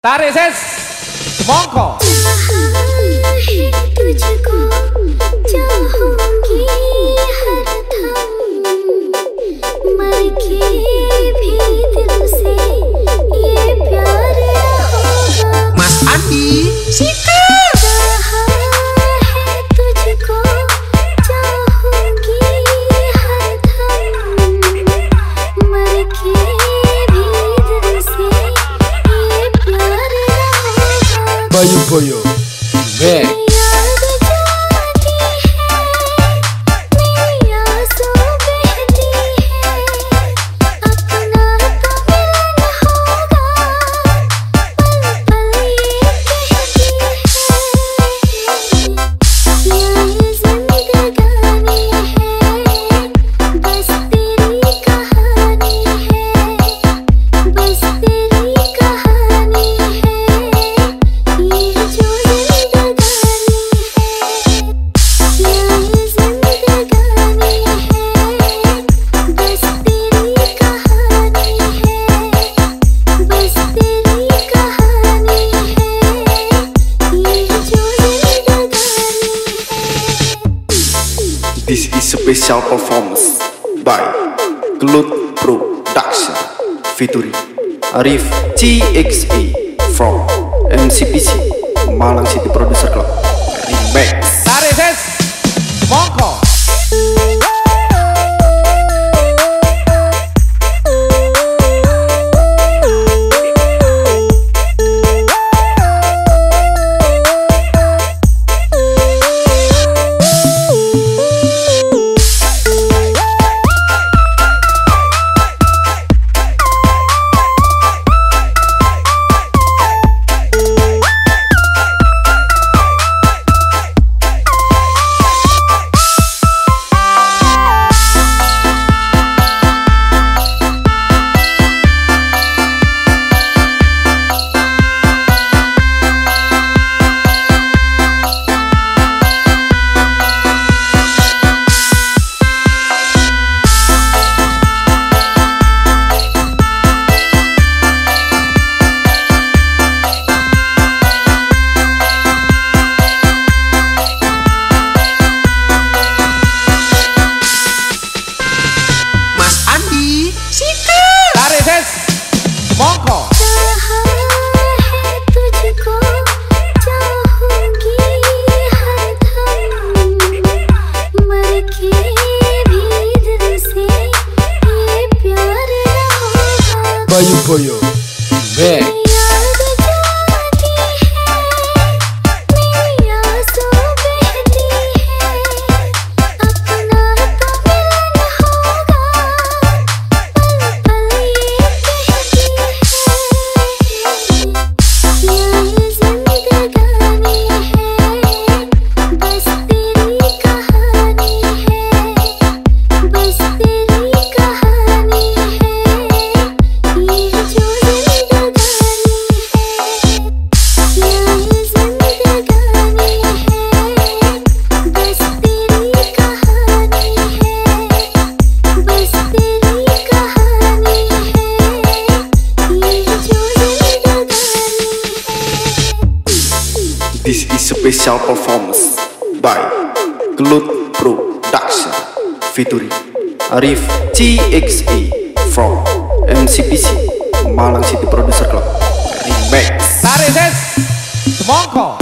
Tarik ses, semongko. Baiupoyo. Vem! special performance by Glut Production featuring Arif TXA from MCPC Malang City Producer Club. Remake. Boyo Boyo. Back. This is special performance by Glut Production featuring Arif CXE from MCPC Malang City Producer Club Remix. Tarik Semongko